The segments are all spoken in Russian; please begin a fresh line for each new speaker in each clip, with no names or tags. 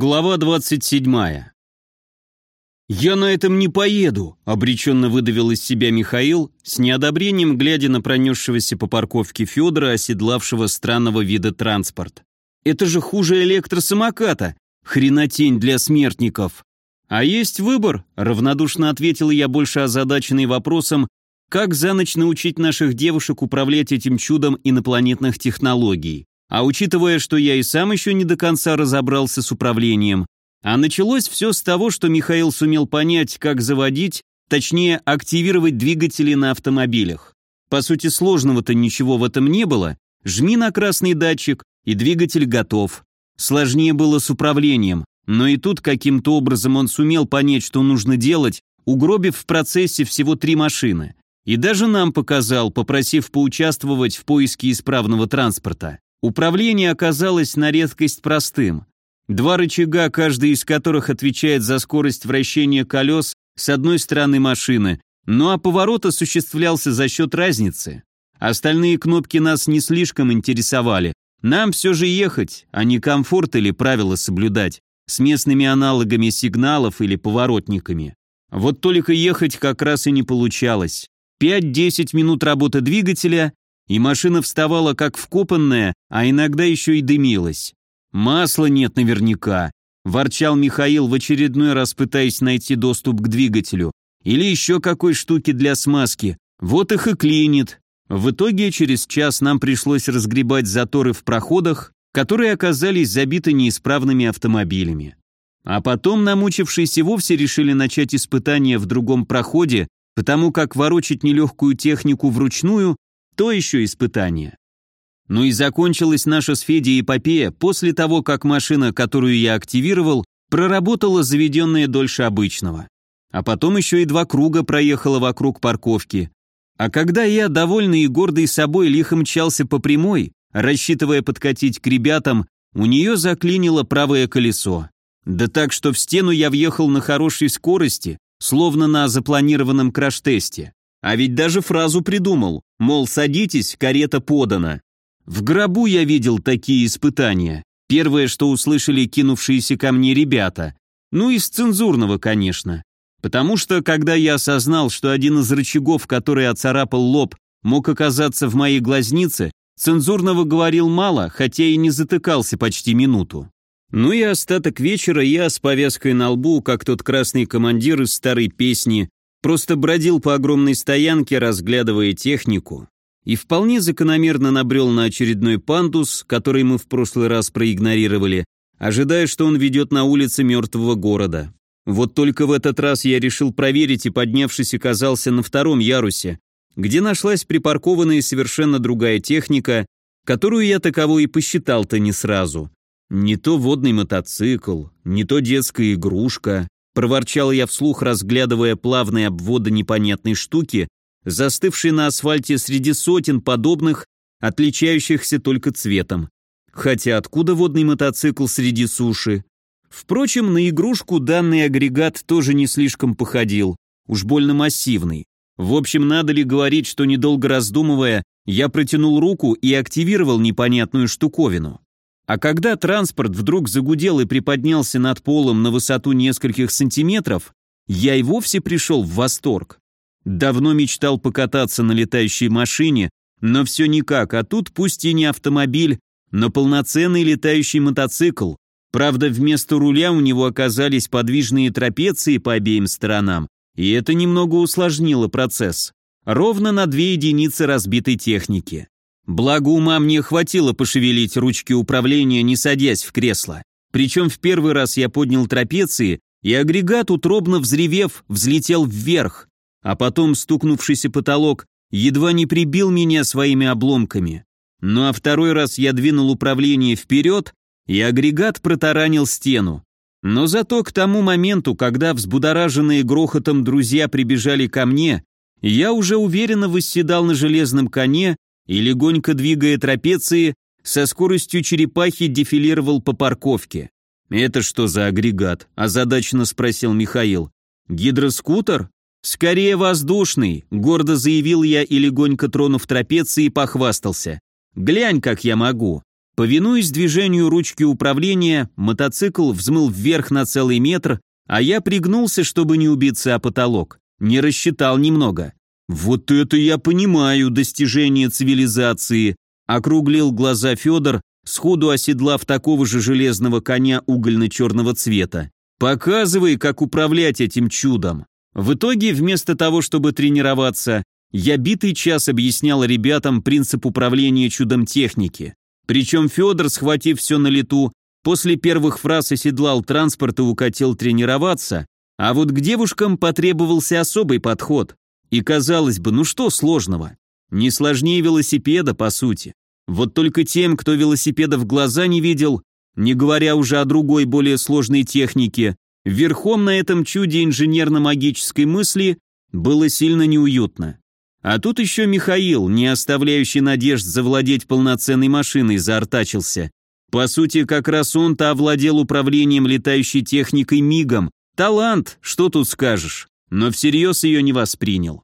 Глава 27. «Я на этом не поеду», — обреченно выдавил из себя Михаил, с неодобрением глядя на пронесшегося по парковке Федора, оседлавшего странного вида транспорт. «Это же хуже электросамоката! Хренотень для смертников!» «А есть выбор», — равнодушно ответил я, больше озадаченный вопросом, как за ночь научить наших девушек управлять этим чудом инопланетных технологий. А учитывая, что я и сам еще не до конца разобрался с управлением, а началось все с того, что Михаил сумел понять, как заводить, точнее, активировать двигатели на автомобилях. По сути, сложного-то ничего в этом не было. Жми на красный датчик, и двигатель готов. Сложнее было с управлением, но и тут каким-то образом он сумел понять, что нужно делать, угробив в процессе всего три машины. И даже нам показал, попросив поучаствовать в поиске исправного транспорта. Управление оказалось на редкость простым. Два рычага, каждый из которых отвечает за скорость вращения колес с одной стороны машины, ну а поворот осуществлялся за счет разницы. Остальные кнопки нас не слишком интересовали. Нам все же ехать, а не комфорт или правила соблюдать, с местными аналогами сигналов или поворотниками. Вот только ехать как раз и не получалось. 5-10 минут работы двигателя, и машина вставала как вкопанная, а иногда еще и дымилась. «Масла нет наверняка», – ворчал Михаил в очередной раз пытаясь найти доступ к двигателю. «Или еще какой штуки для смазки. Вот их и клинит». В итоге через час нам пришлось разгребать заторы в проходах, которые оказались забиты неисправными автомобилями. А потом, намучившись и вовсе решили начать испытания в другом проходе, потому как ворочать нелегкую технику вручную то еще испытание. Ну и закончилась наша с Федей эпопея после того, как машина, которую я активировал, проработала заведенная дольше обычного. А потом еще и два круга проехала вокруг парковки. А когда я, довольный и гордый собой, лихо мчался по прямой, рассчитывая подкатить к ребятам, у нее заклинило правое колесо. Да так, что в стену я въехал на хорошей скорости, словно на запланированном краш-тесте. А ведь даже фразу придумал, мол, садитесь, карета подана. В гробу я видел такие испытания. Первое, что услышали кинувшиеся ко мне ребята. Ну, из цензурного, конечно. Потому что, когда я осознал, что один из рычагов, который оцарапал лоб, мог оказаться в моей глазнице, цензурного говорил мало, хотя и не затыкался почти минуту. Ну и остаток вечера я с повязкой на лбу, как тот красный командир из старой песни, Просто бродил по огромной стоянке, разглядывая технику, и вполне закономерно набрел на очередной пандус, который мы в прошлый раз проигнорировали, ожидая, что он ведет на улицы мертвого города. Вот только в этот раз я решил проверить и, поднявшись, оказался на втором ярусе, где нашлась припаркованная совершенно другая техника, которую я таковой и посчитал-то не сразу. Не то водный мотоцикл, не то детская игрушка, Проворчал я вслух, разглядывая плавные обводы непонятной штуки, застывшей на асфальте среди сотен подобных, отличающихся только цветом. Хотя откуда водный мотоцикл среди суши? Впрочем, на игрушку данный агрегат тоже не слишком походил, уж больно массивный. В общем, надо ли говорить, что недолго раздумывая, я протянул руку и активировал непонятную штуковину. А когда транспорт вдруг загудел и приподнялся над полом на высоту нескольких сантиметров, я и вовсе пришел в восторг. Давно мечтал покататься на летающей машине, но все никак, а тут пусть и не автомобиль, но полноценный летающий мотоцикл. Правда, вместо руля у него оказались подвижные трапеции по обеим сторонам, и это немного усложнило процесс. Ровно на две единицы разбитой техники. Благо ума мне хватило пошевелить ручки управления, не садясь в кресло. Причем в первый раз я поднял трапеции, и агрегат, утробно взревев, взлетел вверх, а потом стукнувшийся потолок едва не прибил меня своими обломками. Ну а второй раз я двинул управление вперед, и агрегат протаранил стену. Но зато к тому моменту, когда взбудораженные грохотом друзья прибежали ко мне, я уже уверенно восседал на железном коне и, легонько двигая трапеции, со скоростью черепахи дефилировал по парковке. «Это что за агрегат?» – озадаченно спросил Михаил. «Гидроскутер?» «Скорее воздушный», – гордо заявил я и, легонько тронув трапеции, похвастался. «Глянь, как я могу». Повинуясь движению ручки управления, мотоцикл взмыл вверх на целый метр, а я пригнулся, чтобы не убиться о потолок. Не рассчитал немного. «Вот это я понимаю, достижение цивилизации!» Округлил глаза Федор, сходу оседлав такого же железного коня угольно-черного цвета. «Показывай, как управлять этим чудом!» В итоге, вместо того, чтобы тренироваться, я битый час объяснял ребятам принцип управления чудом техники. Причем Федор, схватив все на лету, после первых фраз оседлал транспорт и укатил тренироваться, а вот к девушкам потребовался особый подход. И казалось бы, ну что сложного? Не сложнее велосипеда, по сути. Вот только тем, кто велосипеда в глаза не видел, не говоря уже о другой, более сложной технике, верхом на этом чуде инженерно-магической мысли было сильно неуютно. А тут еще Михаил, не оставляющий надежд завладеть полноценной машиной, заортачился. По сути, как раз он-то овладел управлением летающей техникой мигом. Талант, что тут скажешь. Но всерьез ее не воспринял.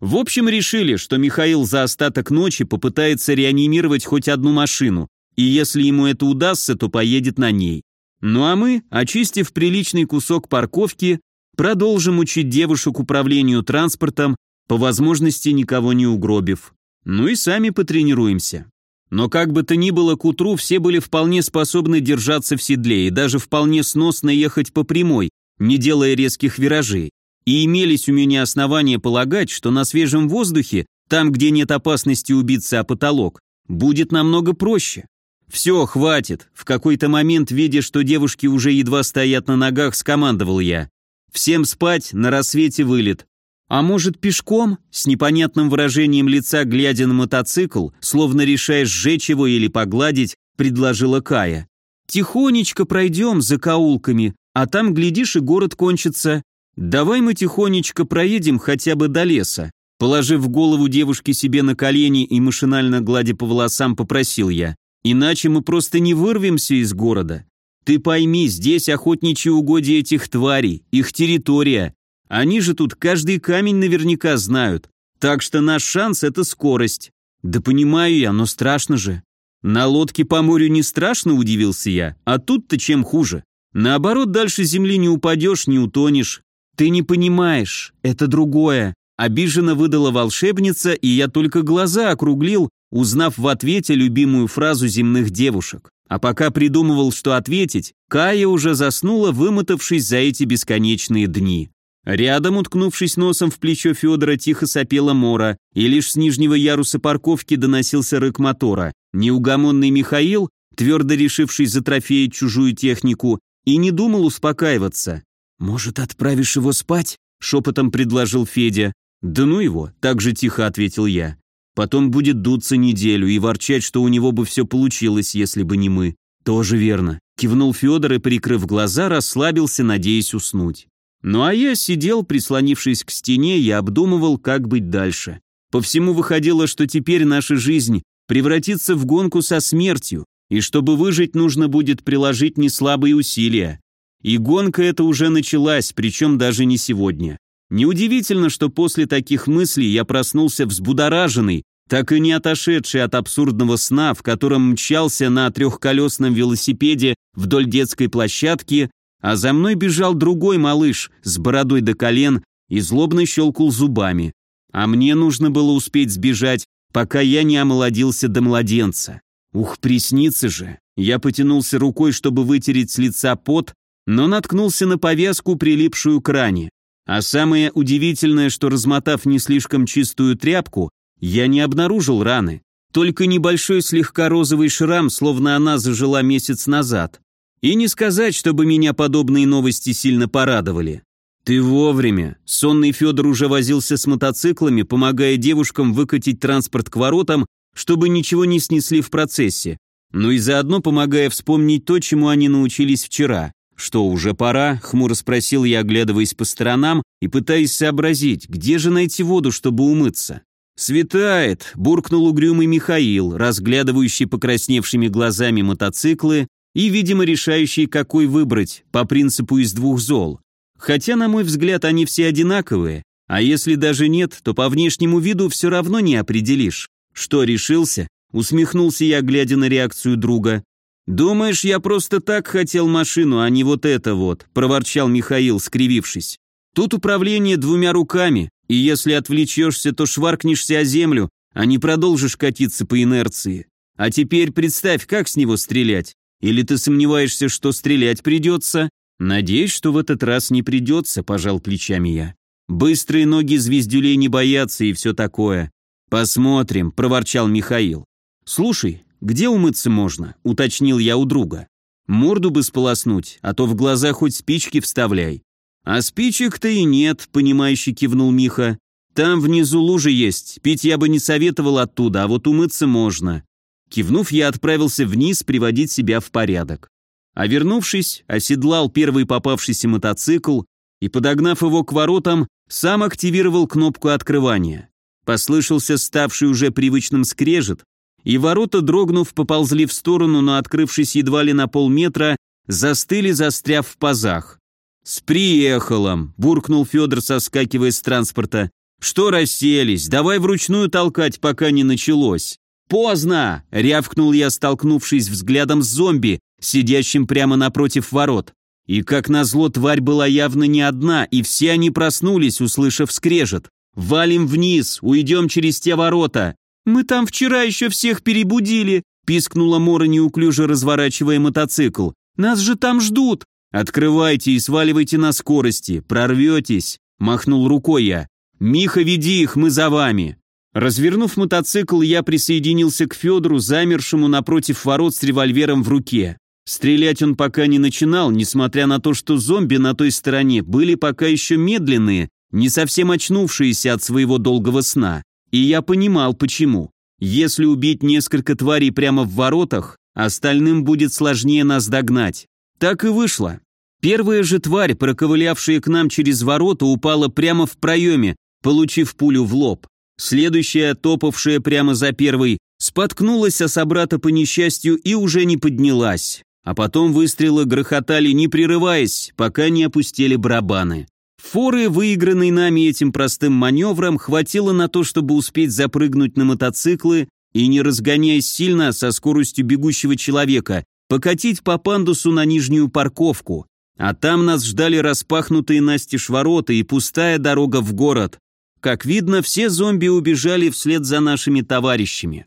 В общем, решили, что Михаил за остаток ночи попытается реанимировать хоть одну машину, и если ему это удастся, то поедет на ней. Ну а мы, очистив приличный кусок парковки, продолжим учить девушек управлению транспортом по возможности никого не угробив. Ну и сами потренируемся. Но как бы то ни было, к утру все были вполне способны держаться в седле и даже вполне сносно ехать по прямой, не делая резких виражей. И имелись у меня основания полагать, что на свежем воздухе, там, где нет опасности убиться о потолок, будет намного проще. «Все, хватит!» В какой-то момент, видя, что девушки уже едва стоят на ногах, скомандовал я. «Всем спать, на рассвете вылет. А может, пешком? С непонятным выражением лица, глядя на мотоцикл, словно решая сжечь его или погладить, предложила Кая. Тихонечко пройдем за каулками, а там, глядишь, и город кончится. Давай мы тихонечко проедем хотя бы до леса. Положив голову девушки себе на колени и машинально гладя по волосам, попросил я. Иначе мы просто не вырвемся из города. Ты пойми, здесь охотничьи угодья этих тварей, их территория, они же тут каждый камень наверняка знают. Так что наш шанс — это скорость. Да понимаю я, но страшно же. На лодке по морю не страшно, удивился я. А тут-то чем хуже? Наоборот, дальше земли не упадешь, не утонешь. Ты не понимаешь, это другое. Обиженно выдала волшебница, и я только глаза округлил, узнав в ответе любимую фразу земных девушек. А пока придумывал, что ответить, Кая уже заснула, вымотавшись за эти бесконечные дни. Рядом, уткнувшись носом в плечо Федора, тихо сопела Мора, и лишь с нижнего яруса парковки доносился рык мотора. Неугомонный Михаил, твердо решивший затрофеять чужую технику, и не думал успокаиваться. «Может, отправишь его спать?» — шепотом предложил Федя. «Да ну его», — так же тихо ответил я. «Потом будет дуться неделю и ворчать, что у него бы все получилось, если бы не мы». «Тоже верно», — кивнул Федор и, прикрыв глаза, расслабился, надеясь уснуть. Ну а я сидел, прислонившись к стене, и обдумывал, как быть дальше. По всему выходило, что теперь наша жизнь превратится в гонку со смертью, и чтобы выжить, нужно будет приложить неслабые усилия. И гонка эта уже началась, причем даже не сегодня. Неудивительно, что после таких мыслей я проснулся взбудораженный, так и не отошедший от абсурдного сна, в котором мчался на трехколесном велосипеде вдоль детской площадки а за мной бежал другой малыш с бородой до колен и злобно щелкал зубами. А мне нужно было успеть сбежать, пока я не омолодился до младенца. Ух, приснится же. Я потянулся рукой, чтобы вытереть с лица пот, но наткнулся на повязку, прилипшую к ране. А самое удивительное, что размотав не слишком чистую тряпку, я не обнаружил раны. Только небольшой слегка розовый шрам, словно она зажила месяц назад. И не сказать, чтобы меня подобные новости сильно порадовали. Ты вовремя. Сонный Федор уже возился с мотоциклами, помогая девушкам выкатить транспорт к воротам, чтобы ничего не снесли в процессе. Ну и заодно помогая вспомнить то, чему они научились вчера. «Что, уже пора?» — хмуро спросил я, оглядываясь по сторонам и пытаясь сообразить, где же найти воду, чтобы умыться. «Светает!» — буркнул угрюмый Михаил, разглядывающий покрасневшими глазами мотоциклы и, видимо, решающий, какой выбрать, по принципу из двух зол. Хотя, на мой взгляд, они все одинаковые, а если даже нет, то по внешнему виду все равно не определишь. Что, решился? Усмехнулся я, глядя на реакцию друга. «Думаешь, я просто так хотел машину, а не вот это вот», – проворчал Михаил, скривившись. «Тут управление двумя руками, и если отвлечешься, то шваркнешься о землю, а не продолжишь катиться по инерции. А теперь представь, как с него стрелять. Или ты сомневаешься, что стрелять придется? Надеюсь, что в этот раз не придется, пожал плечами я. Быстрые ноги звездюлей не боятся и все такое. Посмотрим, проворчал Михаил. Слушай, где умыться можно? уточнил я у друга. Морду бы сполоснуть, а то в глаза хоть спички вставляй. А спичек-то и нет, понимающе кивнул Миха. Там внизу лужа есть, пить я бы не советовал оттуда, а вот умыться можно. Кивнув, я отправился вниз приводить себя в порядок. А вернувшись, оседлал первый попавшийся мотоцикл и, подогнав его к воротам, сам активировал кнопку открывания. Послышался ставший уже привычным скрежет, и ворота, дрогнув, поползли в сторону, но, открывшись едва ли на полметра, застыли, застряв в пазах. «С приехалом!» – буркнул Федор, соскакивая с транспорта. «Что расселись? Давай вручную толкать, пока не началось». «Поздно!» — рявкнул я, столкнувшись взглядом с зомби, сидящим прямо напротив ворот. И как назло, тварь была явно не одна, и все они проснулись, услышав скрежет. «Валим вниз, уйдем через те ворота!» «Мы там вчера еще всех перебудили!» — пискнула Мора, неуклюже разворачивая мотоцикл. «Нас же там ждут!» «Открывайте и сваливайте на скорости, прорветесь!» — махнул рукой я. «Миха, веди их, мы за вами!» Развернув мотоцикл, я присоединился к Федору, замершему напротив ворот с револьвером в руке. Стрелять он пока не начинал, несмотря на то, что зомби на той стороне были пока еще медленные, не совсем очнувшиеся от своего долгого сна. И я понимал, почему. Если убить несколько тварей прямо в воротах, остальным будет сложнее нас догнать. Так и вышло. Первая же тварь, проковылявшая к нам через ворота, упала прямо в проеме, получив пулю в лоб. Следующая, топавшая прямо за первой, споткнулась о собрата по несчастью и уже не поднялась. А потом выстрелы грохотали, не прерываясь, пока не опустили барабаны. Форы, выигранной нами этим простым маневром, хватило на то, чтобы успеть запрыгнуть на мотоциклы и, не разгоняясь сильно со скоростью бегущего человека, покатить по пандусу на нижнюю парковку. А там нас ждали распахнутые настежь ворота и пустая дорога в город, как видно, все зомби убежали вслед за нашими товарищами.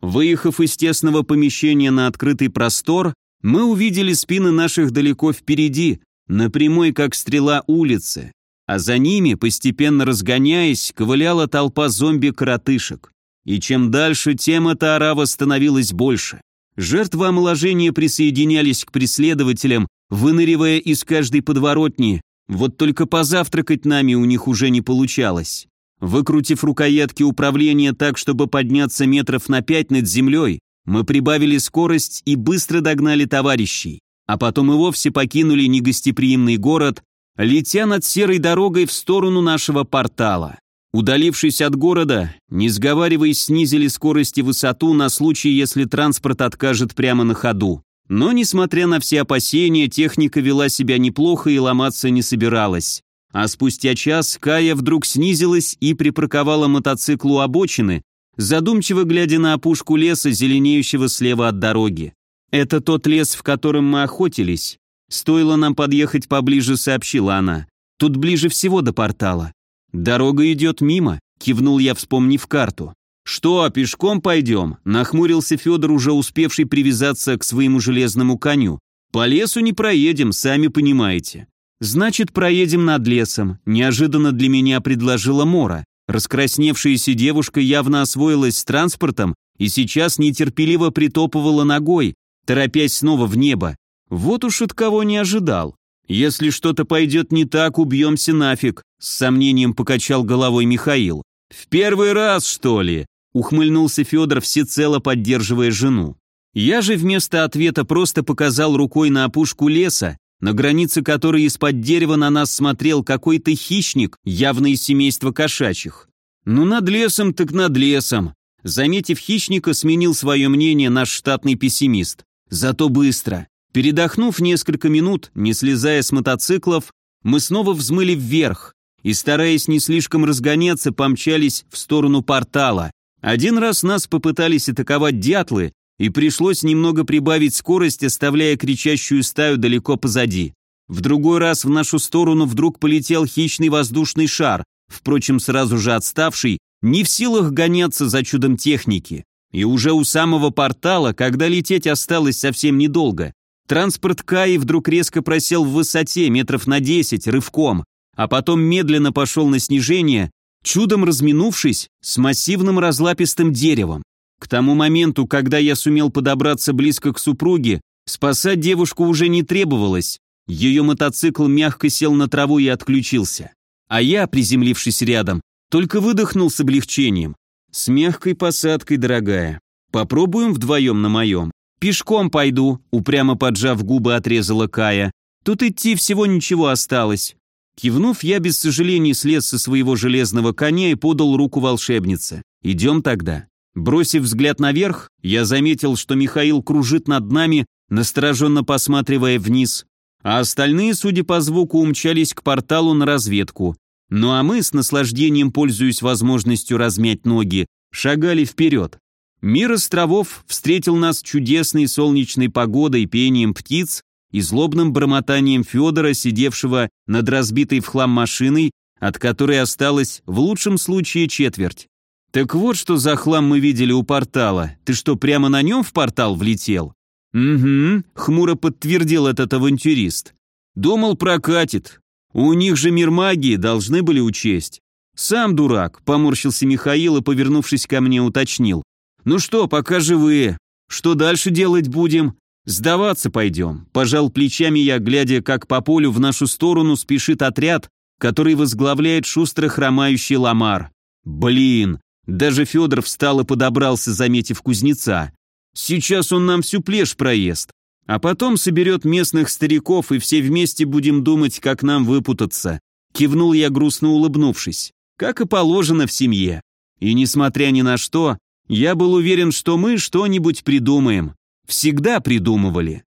Выехав из тесного помещения на открытый простор, мы увидели спины наших далеко впереди, на прямой, как стрела, улицы, а за ними, постепенно разгоняясь, ковыляла толпа зомби-коротышек. И чем дальше, тем эта орава становилась больше. Жертвы омоложения присоединялись к преследователям, выныривая из каждой подворотни, вот только позавтракать нами у них уже не получалось. Выкрутив рукоятки управления так, чтобы подняться метров на пять над землей, мы прибавили скорость и быстро догнали товарищей, а потом и вовсе покинули негостеприимный город, летя над серой дорогой в сторону нашего портала. Удалившись от города, не сговариваясь, снизили скорость и высоту на случай, если транспорт откажет прямо на ходу. Но, несмотря на все опасения, техника вела себя неплохо и ломаться не собиралась. А спустя час Кая вдруг снизилась и припарковала мотоцикл у обочины, задумчиво глядя на опушку леса, зеленеющего слева от дороги. «Это тот лес, в котором мы охотились. Стоило нам подъехать поближе», — сообщила она. «Тут ближе всего до портала». «Дорога идет мимо», — кивнул я, вспомнив карту. «Что, пешком пойдем?» – нахмурился Федор, уже успевший привязаться к своему железному коню. «По лесу не проедем, сами понимаете». «Значит, проедем над лесом», – неожиданно для меня предложила Мора. Раскрасневшаяся девушка явно освоилась с транспортом и сейчас нетерпеливо притопывала ногой, торопясь снова в небо. Вот уж от кого не ожидал. «Если что-то пойдет не так, убьемся нафиг», – с сомнением покачал головой Михаил. «В первый раз, что ли?» ухмыльнулся Федор, всецело поддерживая жену. Я же вместо ответа просто показал рукой на опушку леса, на границе которой из-под дерева на нас смотрел какой-то хищник, явно из семейства кошачьих. Ну, над лесом так над лесом. Заметив хищника, сменил свое мнение наш штатный пессимист. Зато быстро. Передохнув несколько минут, не слезая с мотоциклов, мы снова взмыли вверх и, стараясь не слишком разгоняться, помчались в сторону портала, Один раз нас попытались атаковать дятлы, и пришлось немного прибавить скорость, оставляя кричащую стаю далеко позади. В другой раз в нашу сторону вдруг полетел хищный воздушный шар, впрочем, сразу же отставший, не в силах гоняться за чудом техники. И уже у самого портала, когда лететь осталось совсем недолго, транспорт Каи вдруг резко просел в высоте метров на 10 рывком, а потом медленно пошел на снижение, чудом разминувшись с массивным разлапистым деревом. К тому моменту, когда я сумел подобраться близко к супруге, спасать девушку уже не требовалось. Ее мотоцикл мягко сел на траву и отключился. А я, приземлившись рядом, только выдохнул с облегчением. С мягкой посадкой, дорогая. Попробуем вдвоем на моем. Пешком пойду, упрямо поджав губы, отрезала Кая. Тут идти всего ничего осталось. Кивнув, я без сожалений слез со своего железного коня и подал руку волшебнице. «Идем тогда». Бросив взгляд наверх, я заметил, что Михаил кружит над нами, настороженно посматривая вниз, а остальные, судя по звуку, умчались к порталу на разведку. Ну а мы, с наслаждением пользуясь возможностью размять ноги, шагали вперед. Мир островов встретил нас чудесной солнечной погодой, пением птиц и злобным бормотанием Федора, сидевшего над разбитой в хлам машиной, от которой осталось в лучшем случае четверть. «Так вот, что за хлам мы видели у портала. Ты что, прямо на нем в портал влетел?» «Угу», — хмуро подтвердил этот авантюрист. «Думал, прокатит. У них же мир магии должны были учесть». «Сам дурак», — поморщился Михаил и, повернувшись ко мне, уточнил. «Ну что, пока живые. Что дальше делать будем?» «Сдаваться пойдем», – пожал плечами я, глядя, как по полю в нашу сторону спешит отряд, который возглавляет шустро хромающий Ламар. «Блин, даже Федор встал и подобрался, заметив кузнеца. Сейчас он нам всю плешь проест. А потом соберет местных стариков, и все вместе будем думать, как нам выпутаться. Кивнул я, грустно улыбнувшись. Как и положено в семье. И несмотря ни на что, я был уверен, что мы что-нибудь придумаем. Всегда придумывали.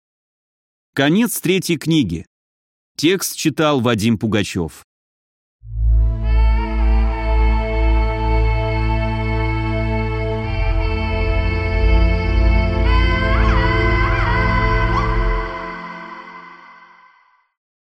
Конец третьей книги. Текст читал Вадим Пугачев.